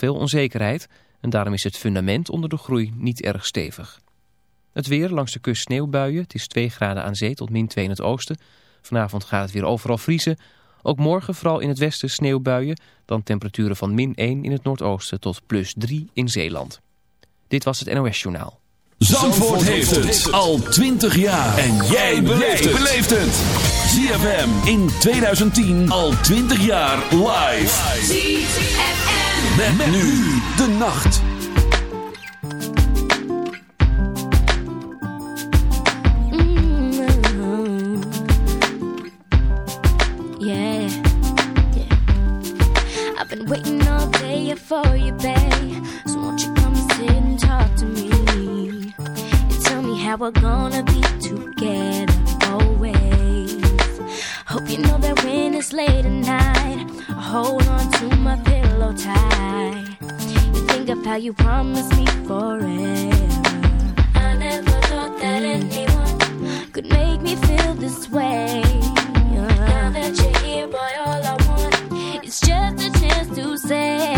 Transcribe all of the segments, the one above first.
nog veel onzekerheid en daarom is het fundament onder de groei niet erg stevig. Het weer, langs de kust sneeuwbuien. Het is 2 graden aan zee tot min 2 in het oosten. Vanavond gaat het weer overal vriezen. Ook morgen vooral in het westen sneeuwbuien. Dan temperaturen van min 1 in het noordoosten tot plus 3 in Zeeland. Dit was het NOS Journaal. Zandvoort, heeft, het. al 20 jaar. En jij beleeft het. ZFM in 2010 al 20 jaar live. ZFM. Met, nu de nacht. Mm-hmm. I've been waiting all day for you, babe. So won't you come sit and talk to me? Tell me how we're gonna be together always. Hope you know that when it's late at night, I hold on to my pillow tight. You think of how you promised me forever. I never thought that anyone could make me feel this way. Now that you're here, boy, all I want is just a chance to say,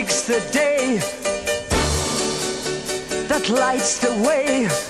Makes the day, that lights the way.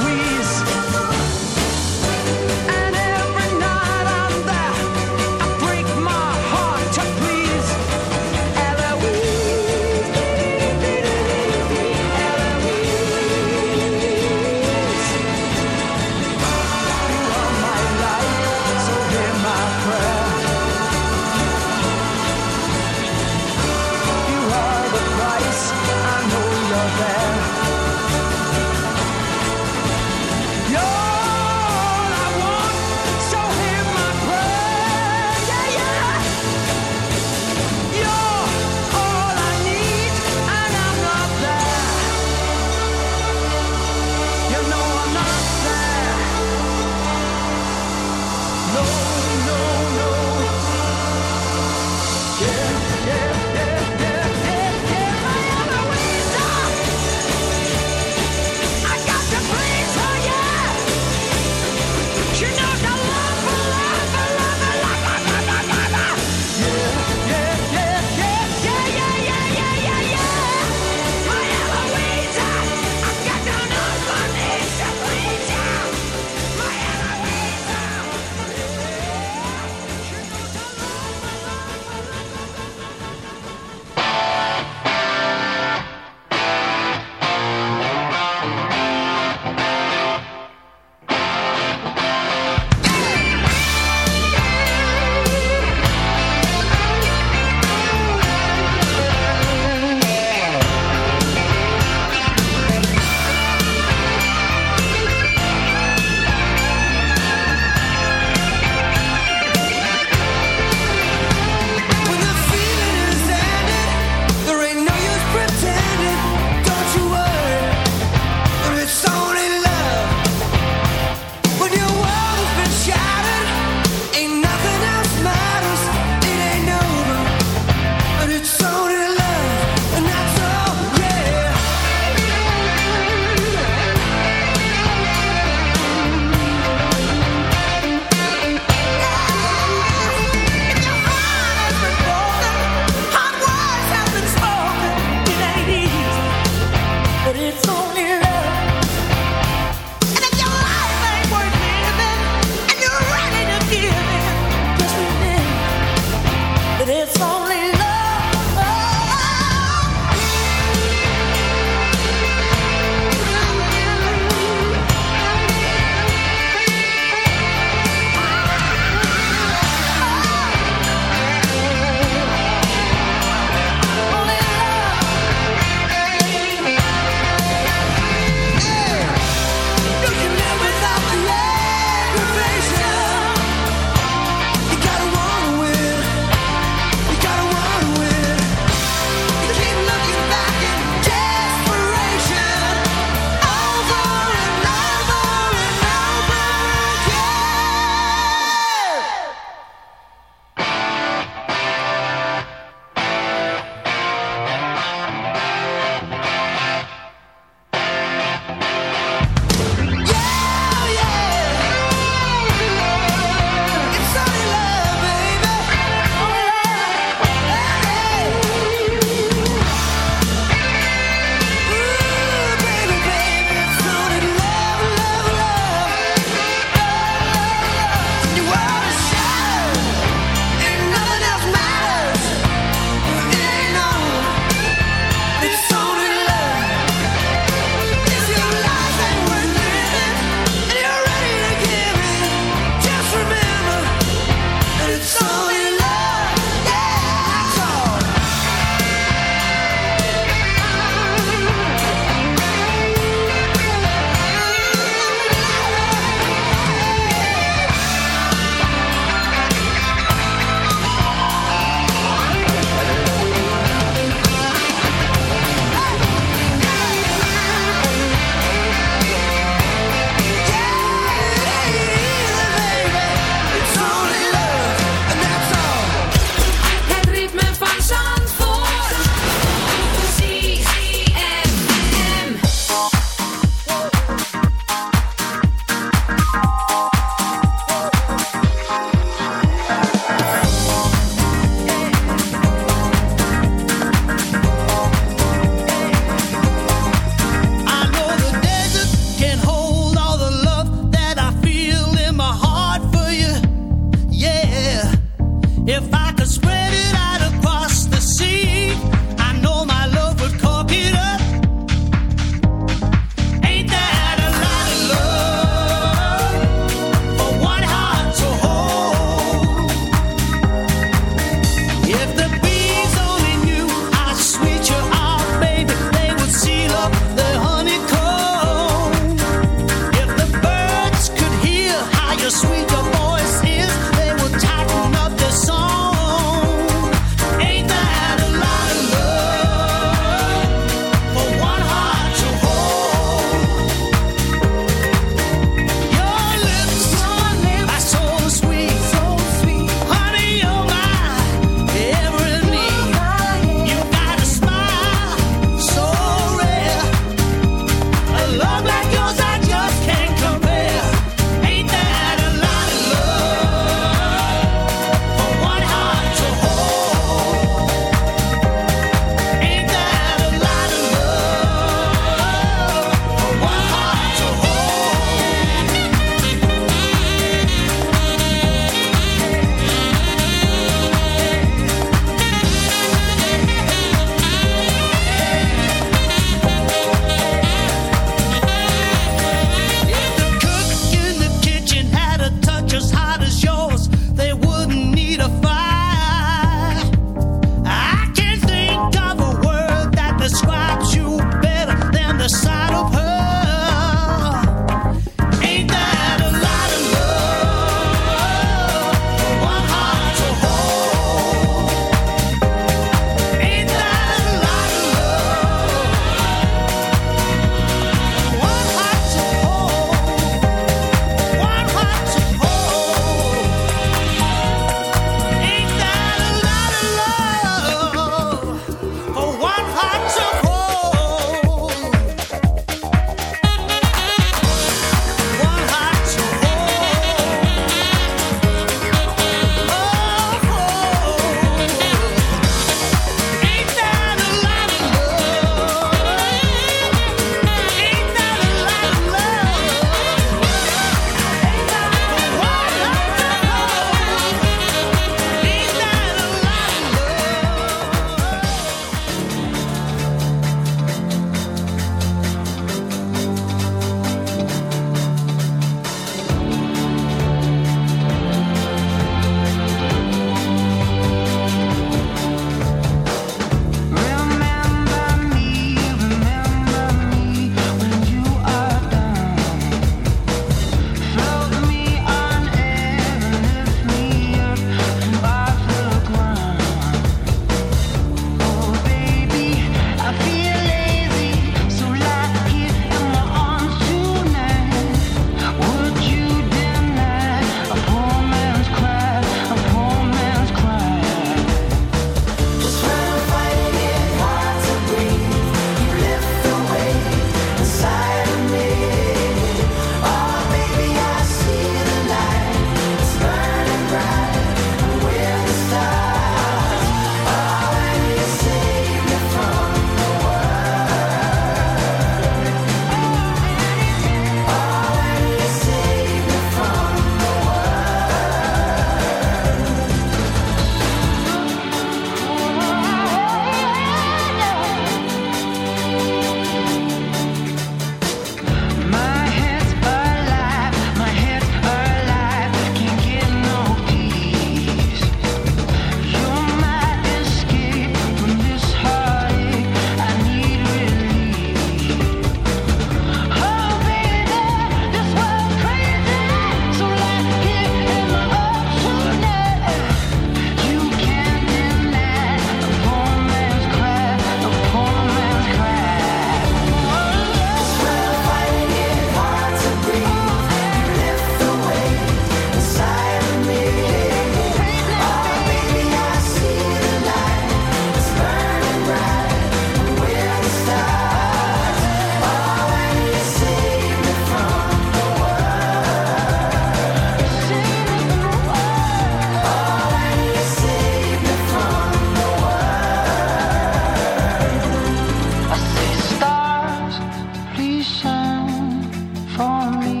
for me.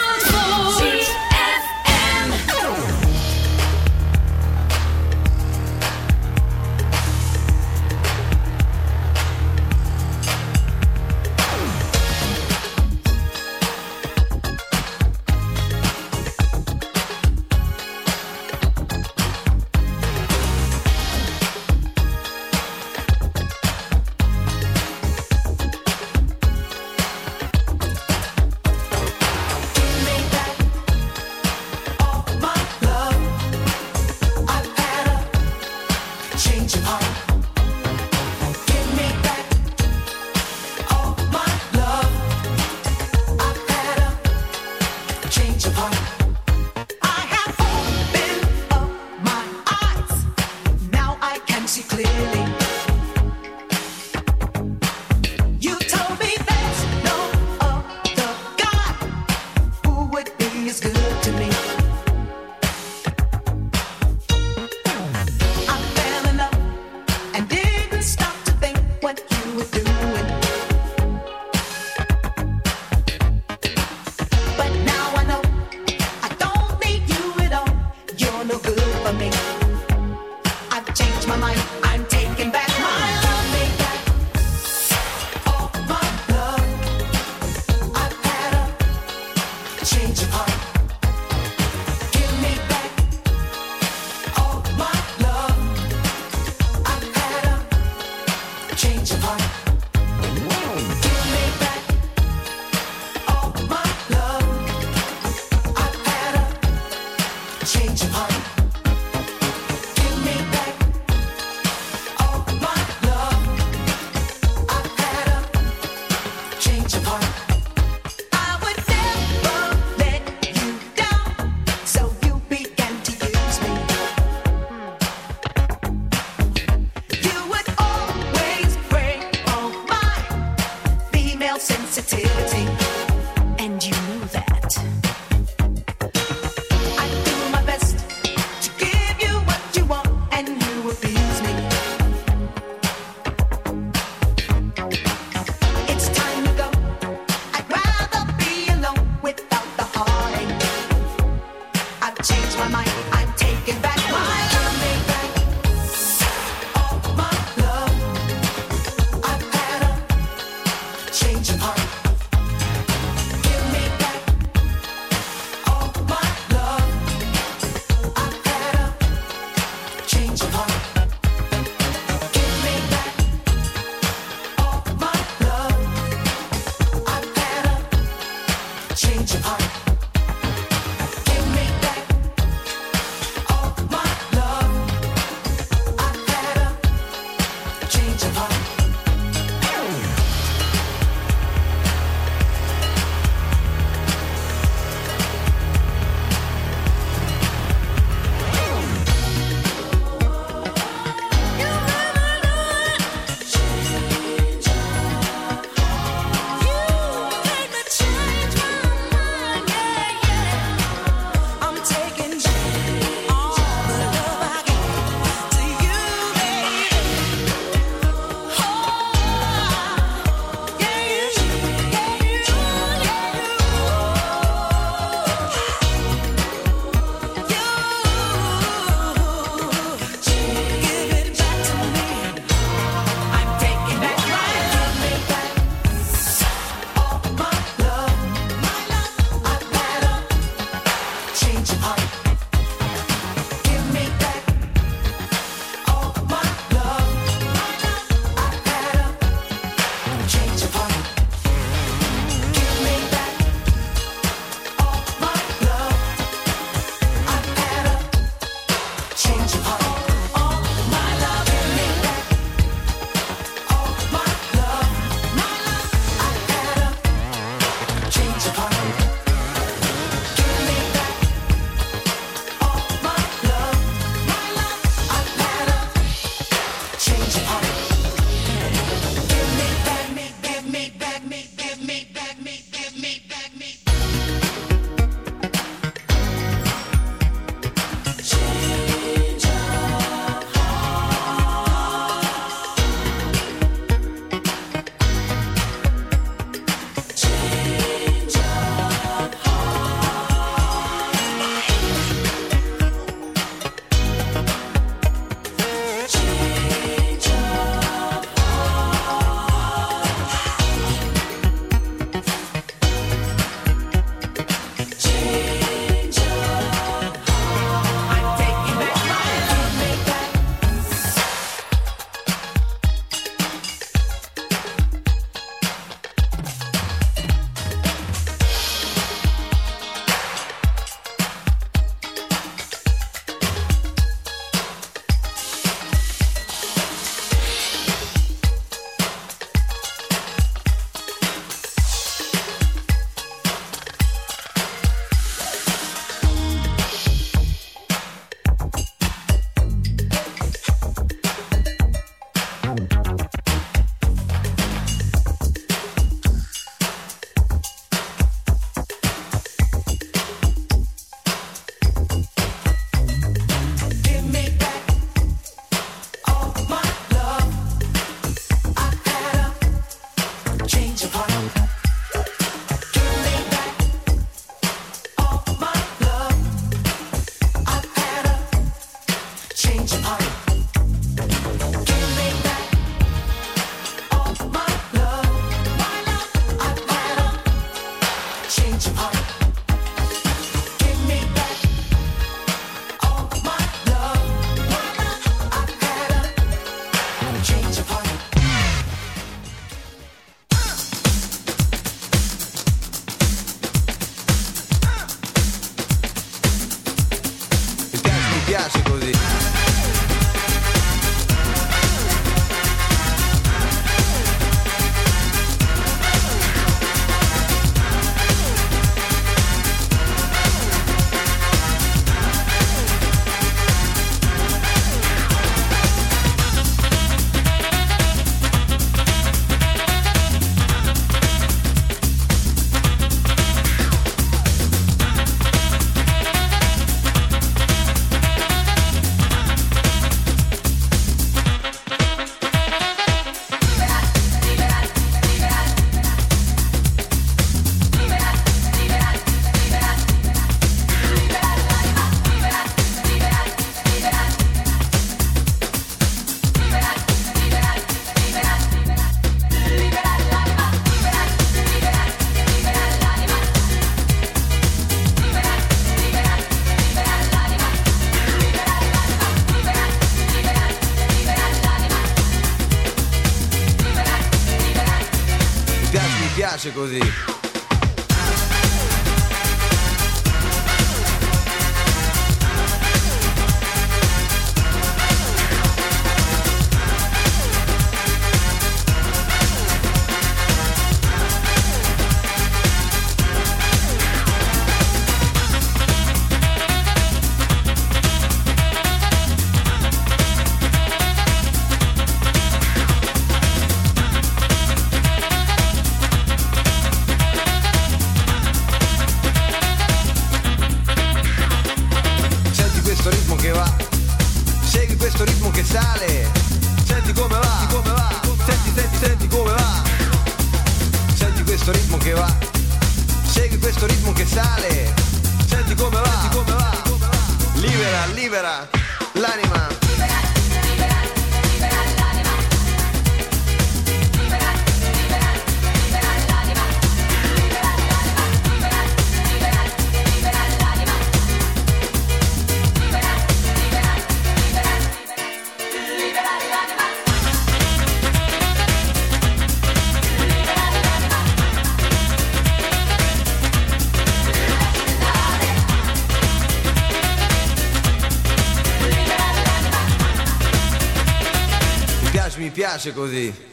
Piace così.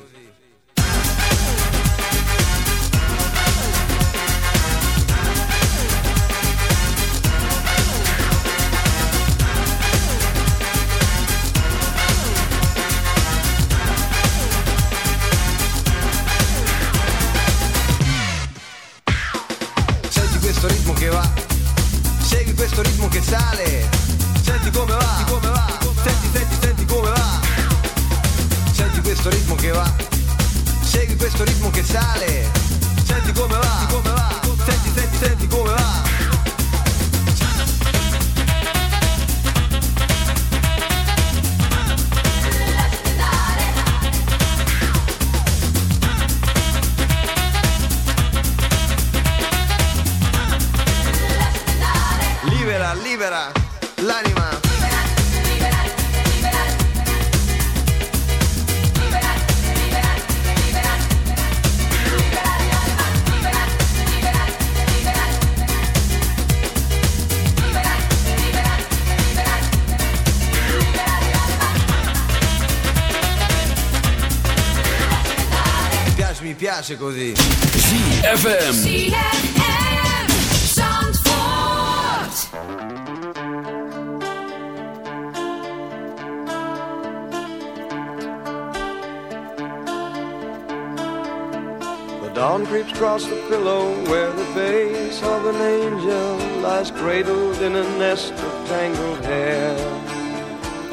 Piace così. ZFM. The dawn creeps across the pillow where the face of an angel lies cradled in a nest of tangled hair.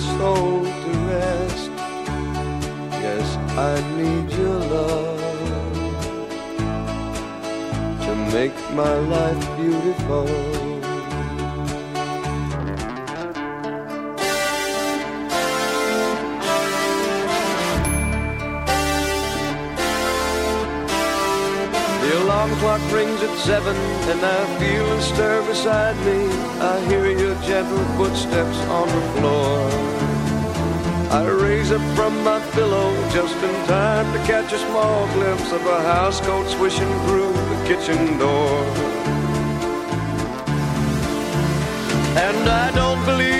Soul to rest. Yes, I need your love to make my life beautiful. The alarm clock rings at seven and I feel a stir beside me. I hear your gentle footsteps on the floor. I raise up from my pillow just in time to catch a small glimpse of a housecoat swishing through the kitchen door. And I don't believe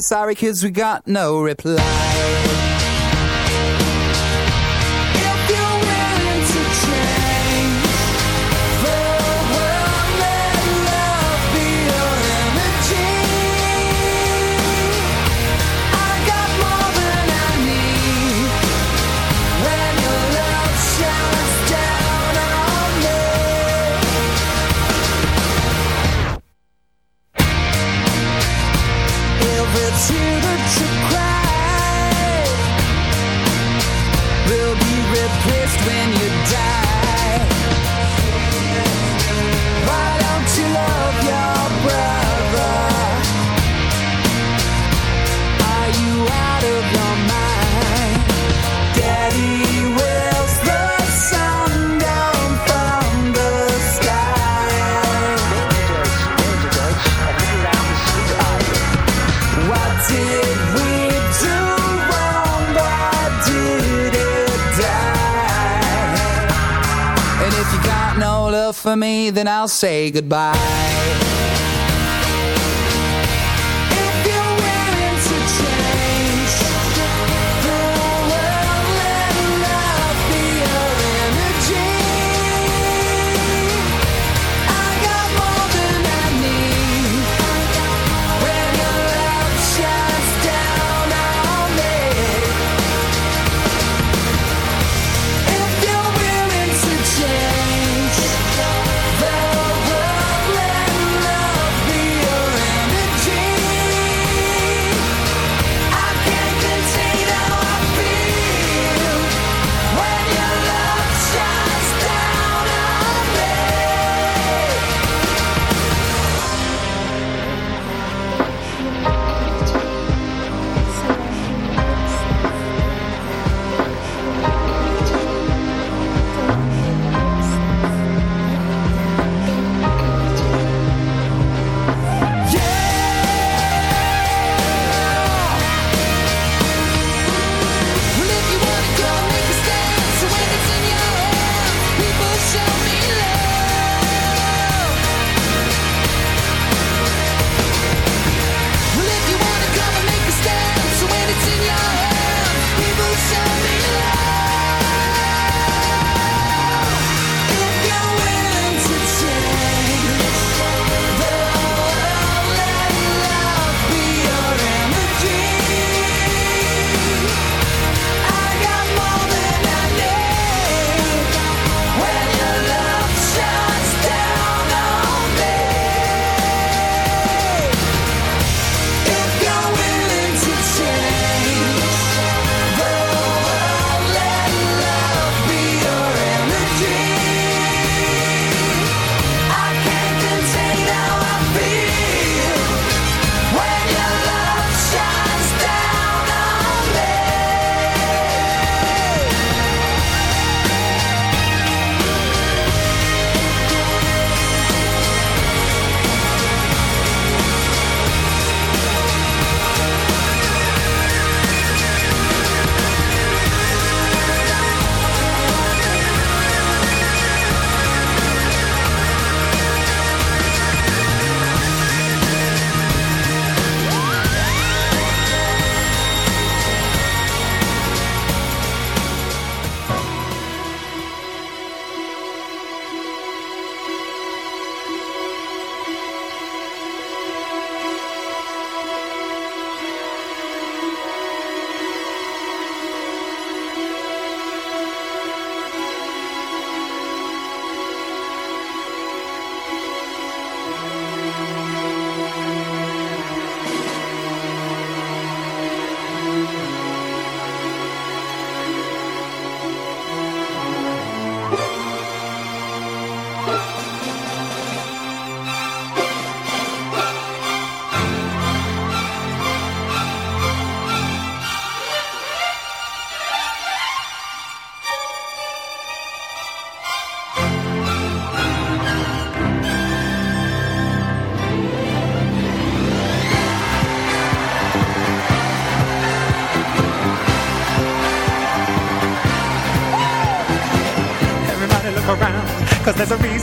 Sorry kids we got no reply I'll say goodbye.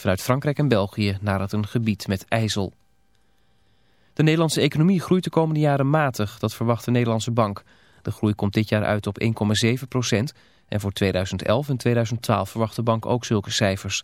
vanuit Frankrijk en België naar het een gebied met ijzel. De Nederlandse economie groeit de komende jaren matig, dat verwacht de Nederlandse bank. De groei komt dit jaar uit op 1,7 procent en voor 2011 en 2012 verwacht de bank ook zulke cijfers.